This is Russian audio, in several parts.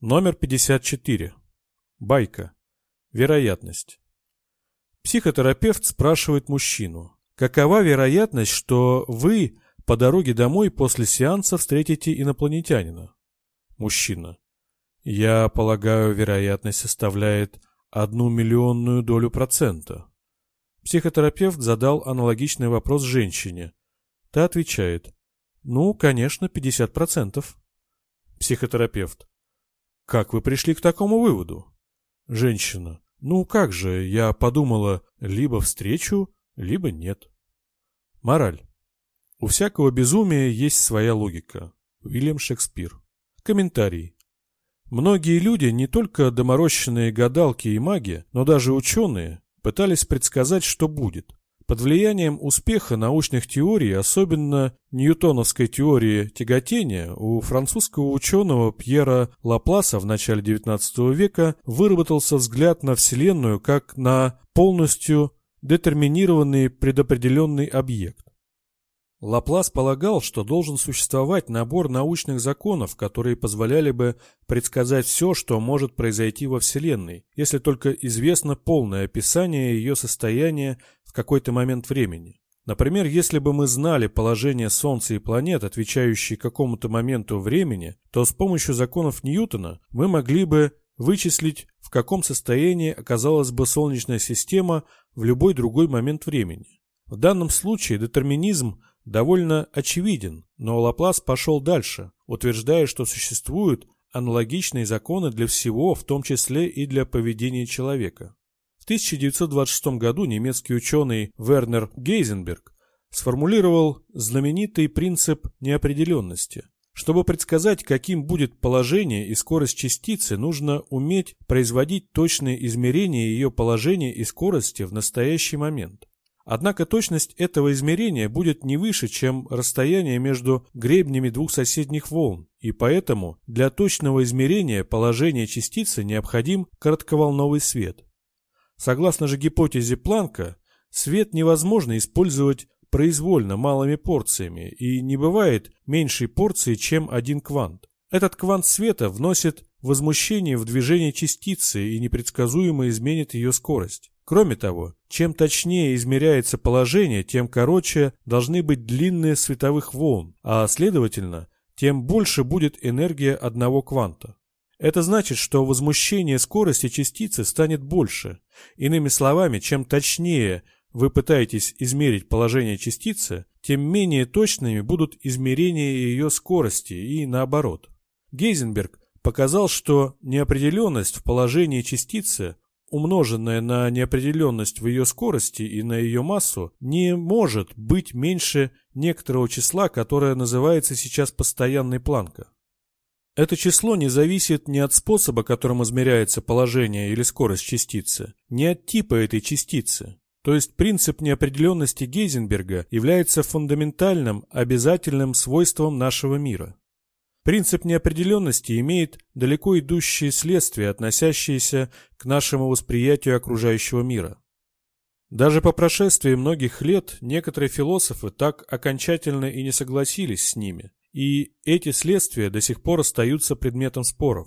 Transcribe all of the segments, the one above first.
Номер 54. Байка. Вероятность. Психотерапевт спрашивает мужчину. Какова вероятность, что вы по дороге домой после сеанса встретите инопланетянина? Мужчина. Я полагаю, вероятность составляет одну миллионную долю процента. Психотерапевт задал аналогичный вопрос женщине. Та отвечает. Ну, конечно, 50%. Психотерапевт. Как вы пришли к такому выводу? Женщина. Ну как же, я подумала, либо встречу, либо нет. Мораль. У всякого безумия есть своя логика. Уильям Шекспир. Комментарий. Многие люди, не только доморощенные гадалки и маги, но даже ученые, пытались предсказать, что будет. Под влиянием успеха научных теорий, особенно ньютоновской теории тяготения, у французского ученого Пьера Лапласа в начале XIX века выработался взгляд на Вселенную как на полностью детерминированный предопределенный объект. Лаплас полагал, что должен существовать набор научных законов, которые позволяли бы предсказать все, что может произойти во Вселенной, если только известно полное описание ее состояния какой-то момент времени. Например, если бы мы знали положение Солнца и планет, отвечающие какому-то моменту времени, то с помощью законов Ньютона мы могли бы вычислить, в каком состоянии оказалась бы Солнечная система в любой другой момент времени. В данном случае детерминизм довольно очевиден, но Лаплас пошел дальше, утверждая, что существуют аналогичные законы для всего, в том числе и для поведения человека. В 1926 году немецкий ученый Вернер Гейзенберг сформулировал знаменитый принцип неопределенности. Чтобы предсказать, каким будет положение и скорость частицы, нужно уметь производить точные измерения ее положения и скорости в настоящий момент. Однако точность этого измерения будет не выше, чем расстояние между гребнями двух соседних волн, и поэтому для точного измерения положения частицы необходим коротковолновый свет. Согласно же гипотезе Планка, свет невозможно использовать произвольно малыми порциями, и не бывает меньшей порции, чем один квант. Этот квант света вносит возмущение в движение частицы и непредсказуемо изменит ее скорость. Кроме того, чем точнее измеряется положение, тем короче должны быть длинные световых волн, а следовательно, тем больше будет энергия одного кванта. Это значит, что возмущение скорости частицы станет больше. Иными словами, чем точнее вы пытаетесь измерить положение частицы, тем менее точными будут измерения ее скорости и наоборот. Гейзенберг показал, что неопределенность в положении частицы умноженное на неопределенность в ее скорости и на ее массу, не может быть меньше некоторого числа, которое называется сейчас постоянной планка. Это число не зависит ни от способа, которым измеряется положение или скорость частицы, ни от типа этой частицы. То есть принцип неопределенности Гейзенберга является фундаментальным, обязательным свойством нашего мира. Принцип неопределенности имеет далеко идущие следствия, относящиеся к нашему восприятию окружающего мира. Даже по прошествии многих лет некоторые философы так окончательно и не согласились с ними, и эти следствия до сих пор остаются предметом споров.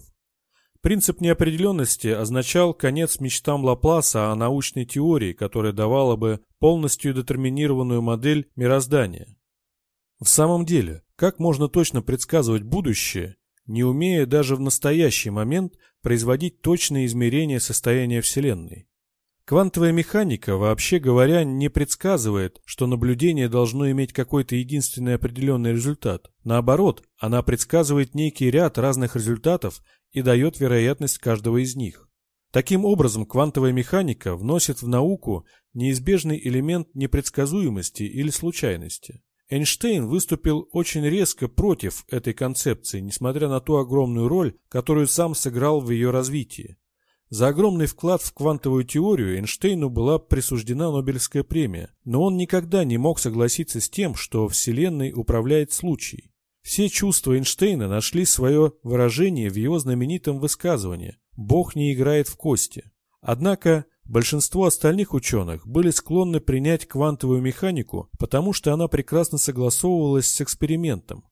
Принцип неопределенности означал конец мечтам Лапласа о научной теории, которая давала бы полностью детерминированную модель мироздания. В самом деле, как можно точно предсказывать будущее, не умея даже в настоящий момент производить точные измерения состояния Вселенной? Квантовая механика, вообще говоря, не предсказывает, что наблюдение должно иметь какой-то единственный определенный результат. Наоборот, она предсказывает некий ряд разных результатов и дает вероятность каждого из них. Таким образом, квантовая механика вносит в науку неизбежный элемент непредсказуемости или случайности. Эйнштейн выступил очень резко против этой концепции, несмотря на ту огромную роль, которую сам сыграл в ее развитии. За огромный вклад в квантовую теорию Эйнштейну была присуждена Нобелевская премия, но он никогда не мог согласиться с тем, что Вселенной управляет случай. Все чувства Эйнштейна нашли свое выражение в его знаменитом высказывании «Бог не играет в кости». Однако Большинство остальных ученых были склонны принять квантовую механику, потому что она прекрасно согласовывалась с экспериментом.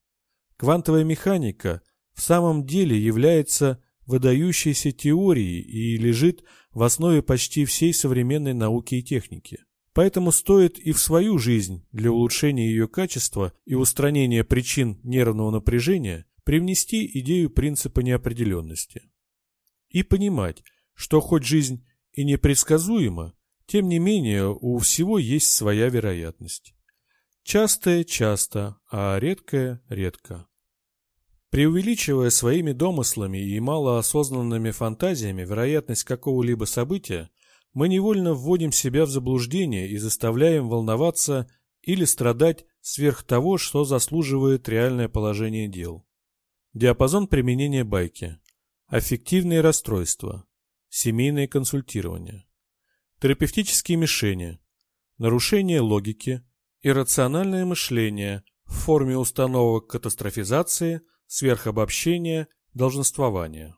Квантовая механика в самом деле является выдающейся теорией и лежит в основе почти всей современной науки и техники. Поэтому стоит и в свою жизнь для улучшения ее качества и устранения причин нервного напряжения привнести идею принципа неопределенности. И понимать, что хоть жизнь и непредсказуема, тем не менее у всего есть своя вероятность. Частое – часто, а редкое – редко. Преувеличивая своими домыслами и малоосознанными фантазиями вероятность какого-либо события, мы невольно вводим себя в заблуждение и заставляем волноваться или страдать сверх того, что заслуживает реальное положение дел. Диапазон применения байки. Аффективные расстройства. Семейное консультирование. Терапевтические мишени. Нарушение логики. Иррациональное мышление в форме установок катастрофизации – сверхобобщения, долженствования.